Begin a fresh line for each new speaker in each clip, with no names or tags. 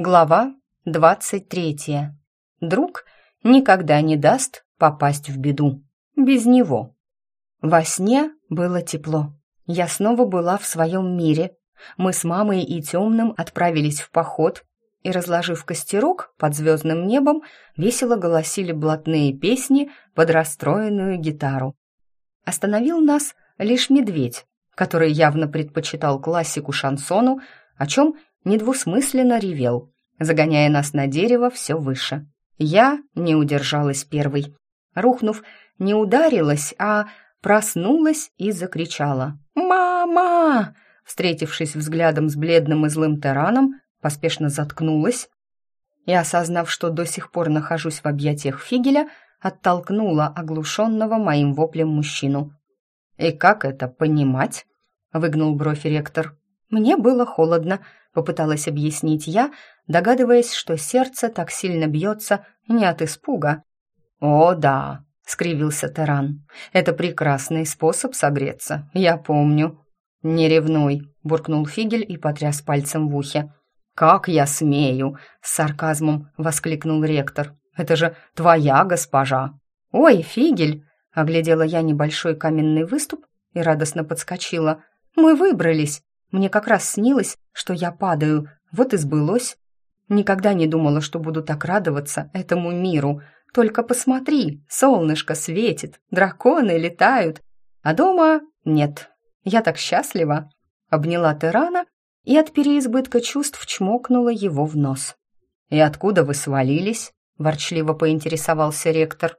Глава двадцать третья. Друг никогда не даст попасть в беду. Без него. Во сне было тепло. Я снова была в своем мире. Мы с мамой и темным отправились в поход и, разложив костерок под звездным небом, весело голосили блатные песни под расстроенную гитару. Остановил нас лишь медведь, который явно предпочитал классику шансону, о чем недвусмысленно ревел, загоняя нас на дерево все выше. Я не удержалась первой. Рухнув, не ударилась, а проснулась и закричала. «Мама!» Встретившись взглядом с бледным и злым Тераном, поспешно заткнулась и, осознав, что до сих пор нахожусь в объятиях Фигеля, оттолкнула оглушенного моим воплем мужчину. «И как это понимать?» — выгнул бровь ректор. «Мне было холодно», — попыталась объяснить я, догадываясь, что сердце так сильно бьется не от испуга. «О, да», — скривился Теран, — «это прекрасный способ согреться, я помню». «Не ревнуй», — буркнул Фигель и потряс пальцем в ухе. «Как я смею!» — с сарказмом воскликнул ректор. «Это же твоя госпожа!» «Ой, Фигель!» — оглядела я небольшой каменный выступ и радостно подскочила. «Мы выбрались!» Мне как раз снилось, что я падаю, вот и сбылось. Никогда не думала, что буду так радоваться этому миру. Только посмотри, солнышко светит, драконы летают, а дома нет. Я так счастлива. Обняла Терана и от переизбытка чувств чмокнула его в нос. «И откуда вы свалились?» — ворчливо поинтересовался ректор.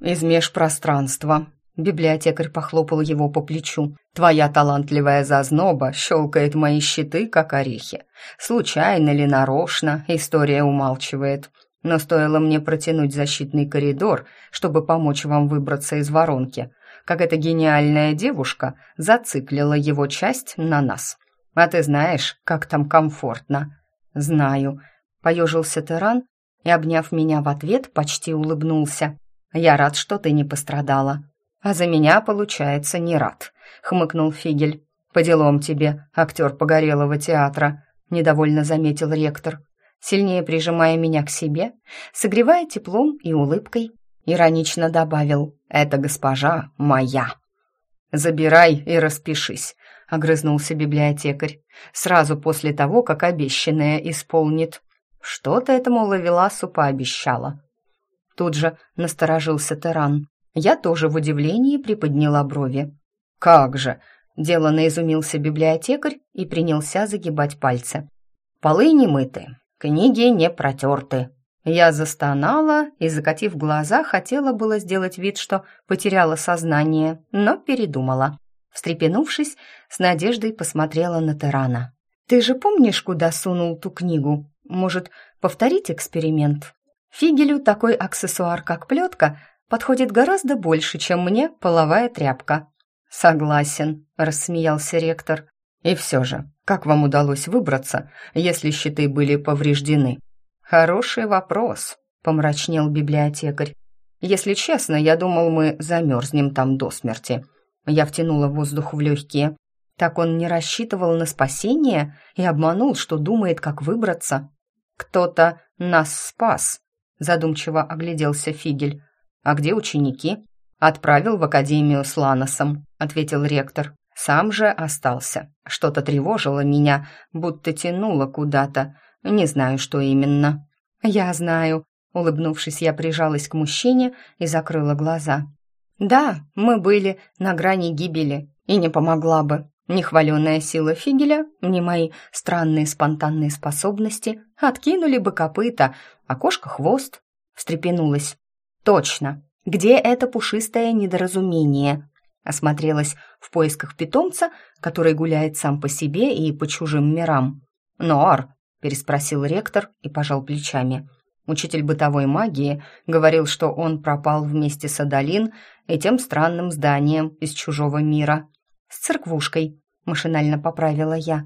«Из межпространства», Библиотекарь похлопал его по плечу. «Твоя талантливая зазноба щелкает мои щиты, как орехи. Случайно ли нарочно, история умалчивает. Но стоило мне протянуть защитный коридор, чтобы помочь вам выбраться из воронки, как эта гениальная девушка зациклила его часть на нас. А ты знаешь, как там комфортно?» «Знаю», — поежился Теран и, обняв меня в ответ, почти улыбнулся. «Я рад, что ты не пострадала». «А за меня, получается, не рад», — хмыкнул Фигель. «По делам тебе, актер погорелого театра», — недовольно заметил ректор, сильнее прижимая меня к себе, согревая теплом и улыбкой. Иронично добавил «Это госпожа моя». «Забирай и распишись», — огрызнулся библиотекарь, сразу после того, как обещанное исполнит. Что-то этому Лавеласу пообещала. Тут же насторожился Теран. Я тоже в удивлении приподняла брови. «Как же!» – деланно изумился библиотекарь и принялся загибать пальцы. «Полы не мыты, книги не протерты». Я застонала и, закатив глаза, хотела было сделать вид, что потеряла сознание, но передумала. Встрепенувшись, с надеждой посмотрела на Терана. «Ты же помнишь, куда сунул ту книгу? Может, повторить эксперимент?» Фигелю такой аксессуар, как плетка, подходит гораздо больше, чем мне половая тряпка». «Согласен», — рассмеялся ректор. «И все же, как вам удалось выбраться, если щиты были повреждены?» «Хороший вопрос», — помрачнел библиотекарь. «Если честно, я думал, мы замерзнем там до смерти». Я втянула воздух в легкие. Так он не рассчитывал на спасение и обманул, что думает, как выбраться. «Кто-то нас спас», — задумчиво огляделся Фигель. «А где ученики?» «Отправил в академию с Ланосом», — ответил ректор. «Сам же остался. Что-то тревожило меня, будто тянуло куда-то. Не знаю, что именно». «Я знаю», — улыбнувшись, я прижалась к мужчине и закрыла глаза. «Да, мы были на грани гибели, и не помогла бы. Ни хваленая сила Фигеля, ни мои странные спонтанные способности откинули бы копыта, а кошка хвост. Встрепенулась. Точно. Где это пушистое недоразумение? Осмотрелась в поисках питомца, который гуляет сам по себе и по чужим мирам. «Нор», — переспросил ректор и пожал плечами. Учитель бытовой магии говорил, что он пропал вместе с Адалин и тем странным зданием из чужого мира. «С церквушкой», — машинально поправила я.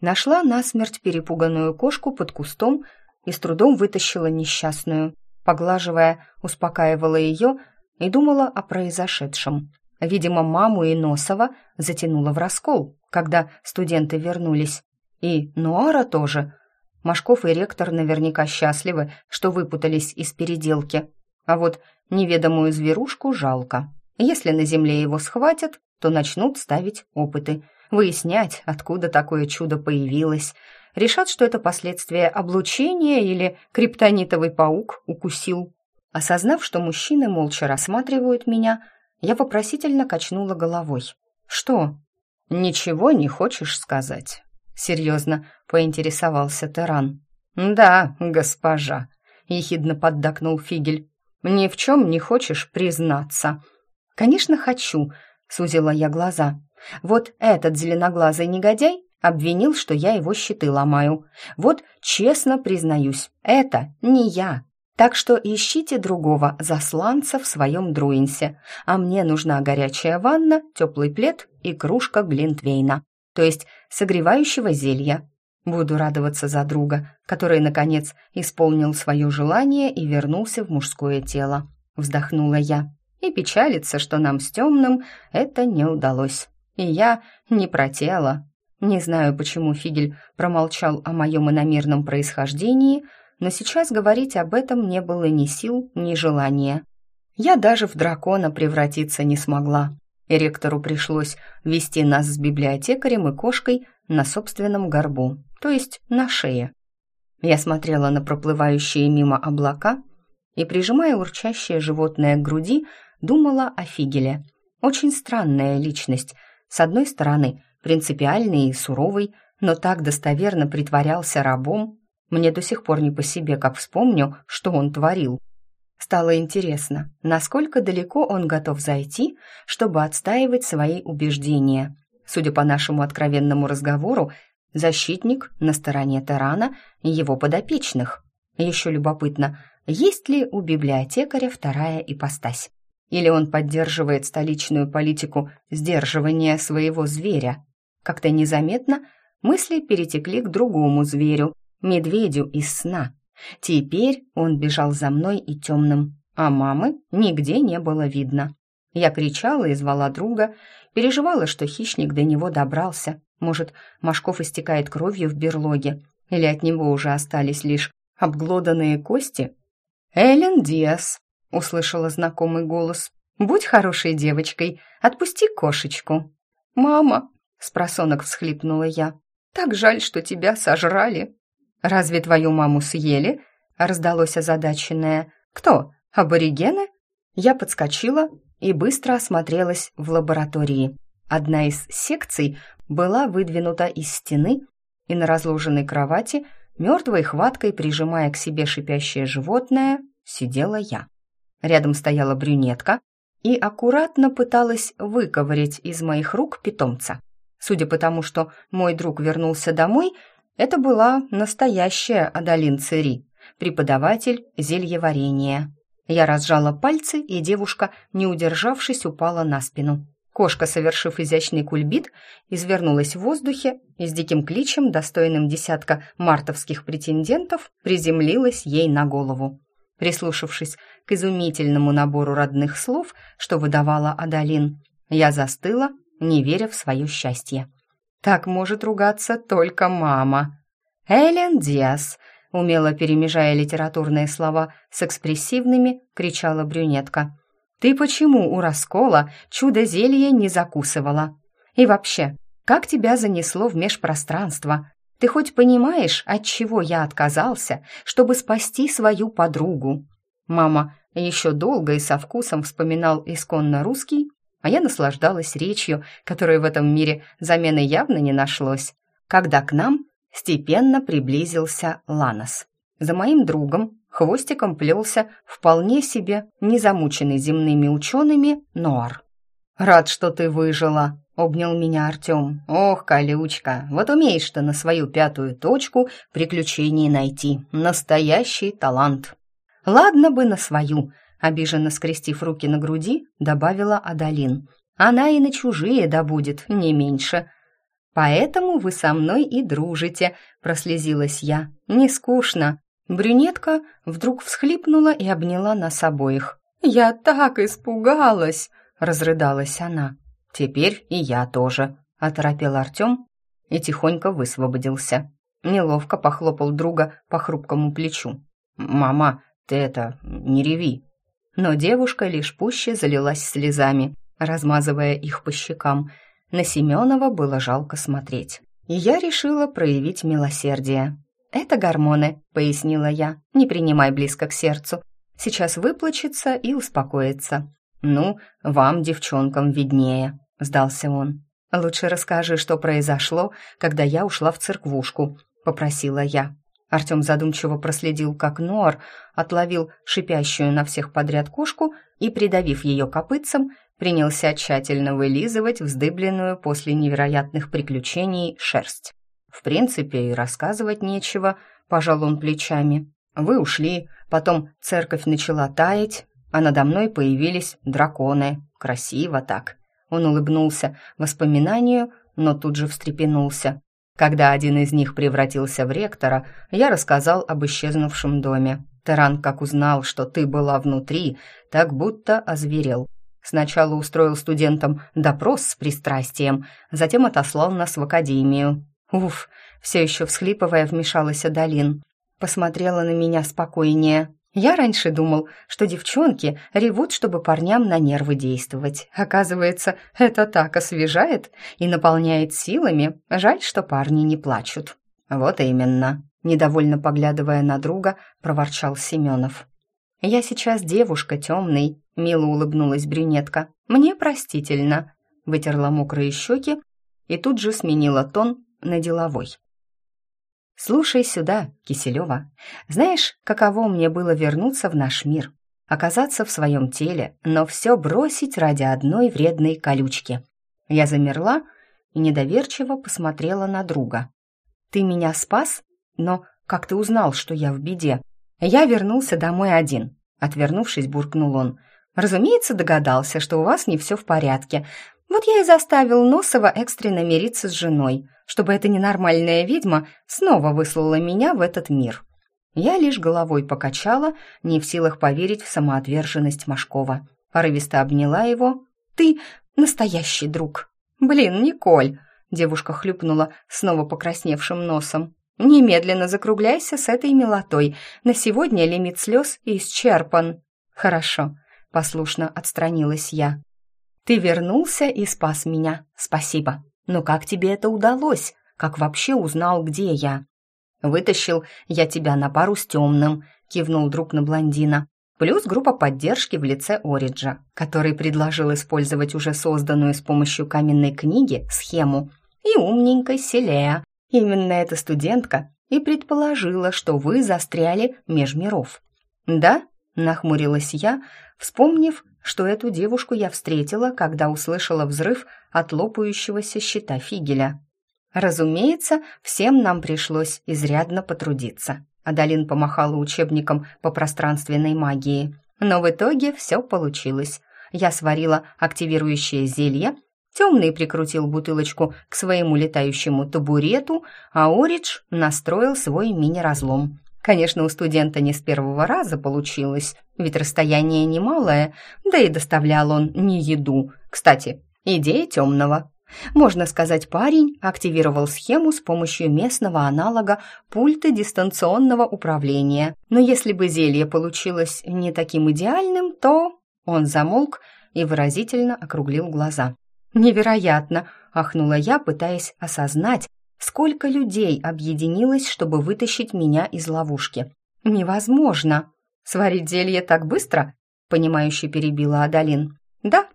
Нашла насмерть перепуганную кошку под кустом и с трудом вытащила несчастную поглаживая, успокаивала ее и думала о произошедшем. Видимо, маму и Носова затянуло в раскол, когда студенты вернулись. И Нуара тоже. Машков и ректор наверняка счастливы, что выпутались из переделки. А вот неведомую зверушку жалко. Если на земле его схватят, то начнут ставить опыты, выяснять, откуда такое чудо появилось. Решат, что это последствия облучения или криптонитовый паук укусил. Осознав, что мужчины молча рассматривают меня, я вопросительно качнула головой. «Что?» «Ничего не хочешь сказать?» Серьезно поинтересовался Теран. «Да, госпожа», — ехидно поддакнул Фигель. «Ни в чем не хочешь признаться». «Конечно, хочу», — сузила я глаза. «Вот этот зеленоглазый негодяй обвинил, что я его щиты ломаю. Вот честно признаюсь, это не я. Так что ищите другого засланца в своем друинсе, а мне нужна горячая ванна, теплый плед и кружка глинтвейна, то есть согревающего зелья. Буду радоваться за друга, который, наконец, исполнил свое желание и вернулся в мужское тело. Вздохнула я. И печалиться, что нам с темным это не удалось. И я не про тело. Не знаю, почему Фигель промолчал о моем иномерном происхождении, но сейчас говорить об этом не было ни сил, ни желания. Я даже в дракона превратиться не смогла. И ректору пришлось вести нас с библиотекарем и кошкой на собственном горбу, то есть на шее. Я смотрела на проплывающие мимо облака и, прижимая урчащее животное к груди, думала о Фигеле. Очень странная личность. С одной стороны, принципиальный и суровый, но так достоверно притворялся рабом, мне до сих пор не по себе, как вспомню, что он творил. Стало интересно, насколько далеко он готов зайти, чтобы отстаивать свои убеждения. Судя по нашему откровенному разговору, защитник на стороне Тарана и его подопечных. Еще любопытно, есть ли у библиотекаря вторая ипостась? Или он поддерживает столичную политику сдерживания своего зверя? Как-то незаметно мысли перетекли к другому зверю, медведю из сна. Теперь он бежал за мной и темным, а мамы нигде не было видно. Я кричала и звала друга, переживала, что хищник до него добрался. Может, Машков истекает кровью в берлоге, или от него уже остались лишь обглоданные кости? «Эллен Диас», — услышала знакомый голос, — «будь хорошей девочкой, отпусти кошечку». «Мама», — спросонок всхлипнула я, — «так жаль, что тебя сожрали». «Разве твою маму съели?» — раздалось озадаченное. «Кто? Аборигены?» Я подскочила и быстро осмотрелась в лаборатории. Одна из секций была выдвинута из стены, и на разложенной кровати, мертвой хваткой прижимая к себе шипящее животное, сидела я. Рядом стояла брюнетка и аккуратно пыталась выковырять из моих рук питомца. Судя по тому, что мой друг вернулся домой, это была настоящая Адалин Цири, преподаватель зельеварения. Я разжала пальцы, и девушка, не удержавшись, упала на спину. Кошка, совершив изящный кульбит, извернулась в воздухе и с диким кличем, достойным десятка мартовских претендентов, приземлилась ей на голову. Прислушавшись к изумительному набору родных слов, что выдавала Адалин, я застыла, не веря в свое счастье. Так может ругаться только мама. «Эллен Диас», умело перемежая литературные слова с экспрессивными, кричала брюнетка. «Ты почему у раскола чудо-зелье не закусывала? И вообще, как тебя занесло в межпространство? Ты хоть понимаешь, от чего я отказался, чтобы спасти свою подругу?» Мама еще долго и со вкусом вспоминал исконно русский, а я наслаждалась речью, которой в этом мире замены явно не нашлось, когда к нам степенно приблизился Ланос. За моим другом хвостиком плелся вполне себе незамученный земными учеными Ноар. «Рад, что ты выжила», — обнял меня Артем. «Ох, колючка, вот умеешь ты на свою пятую точку приключений найти. Настоящий талант». «Ладно бы на свою», обиженно скрестив руки на груди, добавила Адалин. «Она и на чужие добудет, не меньше». «Поэтому вы со мной и дружите», — прослезилась я. «Не скучно». Брюнетка вдруг всхлипнула и обняла нас обоих. «Я так испугалась!» — разрыдалась она. «Теперь и я тоже», — оторопел Артем и тихонько высвободился. неловко похлопал друга по хрупкому плечу. «Мама, ты это, не реви». Но девушка лишь пуще залилась слезами, размазывая их по щекам. На Семенова было жалко смотреть. И я решила проявить милосердие. «Это гормоны», — пояснила я. «Не принимай близко к сердцу. Сейчас выплачется и успокоится». «Ну, вам, девчонкам, виднее», — сдался он. «Лучше расскажи, что произошло, когда я ушла в церквушку», — попросила я. Артем задумчиво проследил, как Нор отловил шипящую на всех подряд кошку и, придавив ее копытцем, принялся тщательно вылизывать вздыбленную после невероятных приключений шерсть. В принципе, и рассказывать нечего, пожал он плечами. Вы ушли, потом церковь начала таять, а надо мной появились драконы. Красиво так. Он улыбнулся воспоминанию, но тут же встрепенулся. Когда один из них превратился в ректора, я рассказал об исчезнувшем доме. Таран, как узнал, что ты была внутри, так будто озверел. Сначала устроил студентам допрос с пристрастием, затем отослал нас в академию. Уф, все еще всхлипывая, вмешалась Адалин. Посмотрела на меня спокойнее. Я раньше думал, что девчонки ревут, чтобы парням на нервы действовать. Оказывается, это так освежает и наполняет силами. Жаль, что парни не плачут. Вот именно, недовольно поглядывая на друга, проворчал Семенов. Я сейчас девушка темный, мило улыбнулась брюнетка. Мне простительно, вытерла мокрые щеки и тут же сменила тон на деловой. «Слушай сюда, Киселева. Знаешь, каково мне было вернуться в наш мир? Оказаться в своем теле, но все бросить ради одной вредной колючки». Я замерла и недоверчиво посмотрела на друга. «Ты меня спас? Но как ты узнал, что я в беде?» «Я вернулся домой один», — отвернувшись, буркнул он. «Разумеется, догадался, что у вас не все в порядке. Вот я и заставил Носова экстренно мириться с женой чтобы эта ненормальная ведьма снова выслала меня в этот мир. Я лишь головой покачала, не в силах поверить в самоотверженность Машкова. Порывисто обняла его. «Ты настоящий друг!» «Блин, Николь!» Девушка хлюпнула снова покрасневшим носом. «Немедленно закругляйся с этой милотой. На сегодня лимит слез исчерпан». «Хорошо», — послушно отстранилась я. «Ты вернулся и спас меня. Спасибо». Но как тебе это удалось? Как вообще узнал, где я?» «Вытащил я тебя на пару с темным», — кивнул друг на блондина. Плюс группа поддержки в лице Ориджа, который предложил использовать уже созданную с помощью каменной книги схему. И умненькой Селея. Именно эта студентка и предположила, что вы застряли меж миров. «Да?» — нахмурилась я, вспомнив, что эту девушку я встретила, когда услышала взрыв от лопающегося щита фигеля. Разумеется, всем нам пришлось изрядно потрудиться. Адалин помахала учебником по пространственной магии. Но в итоге все получилось. Я сварила активирующее зелье, Темный прикрутил бутылочку к своему летающему табурету, а Оридж настроил свой мини-разлом. Конечно, у студента не с первого раза получилось, ведь расстояние немалое, да и доставлял он не еду. Кстати, идея темного. Можно сказать, парень активировал схему с помощью местного аналога пульта дистанционного управления. Но если бы зелье получилось не таким идеальным, то... Он замолк и выразительно округлил глаза. «Невероятно!» – ахнула я, пытаясь осознать, сколько людей объединилось, чтобы вытащить меня из ловушки. «Невозможно!» «Сварить зелье так быстро?» — понимающе перебила Адалин. «Да,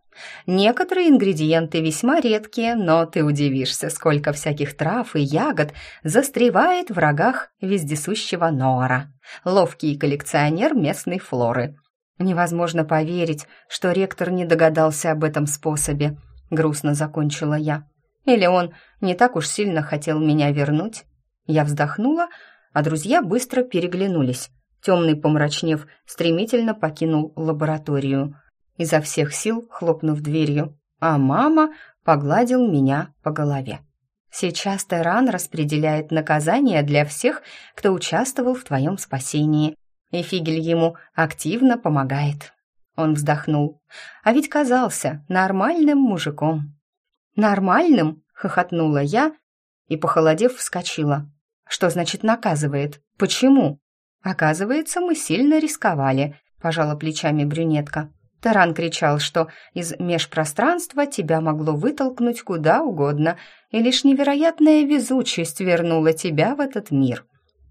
некоторые ингредиенты весьма редкие, но ты удивишься, сколько всяких трав и ягод застревает в рогах вездесущего Ноара, ловкий коллекционер местной флоры. Невозможно поверить, что ректор не догадался об этом способе», — грустно закончила я. «Или он не так уж сильно хотел меня вернуть?» Я вздохнула, а друзья быстро переглянулись. Темный, помрачнев, стремительно покинул лабораторию, изо всех сил хлопнув дверью, а мама погладил меня по голове. «Сейчас Теран распределяет наказание для всех, кто участвовал в твоем спасении, и Фигель ему активно помогает». Он вздохнул. «А ведь казался нормальным мужиком». «Нормальным?» — хохотнула я и, похолодев, вскочила. Что значит наказывает? Почему? Оказывается, мы сильно рисковали, пожала плечами брюнетка. Таран кричал, что из межпространства тебя могло вытолкнуть куда угодно, и лишь невероятная везучесть вернула тебя в этот мир.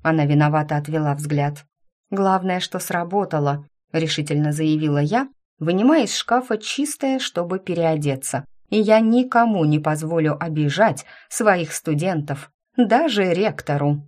Она виновато отвела взгляд. «Главное, что сработало», — решительно заявила я, вынимая из шкафа чистое, чтобы переодеться. «И я никому не позволю обижать своих студентов, даже ректору».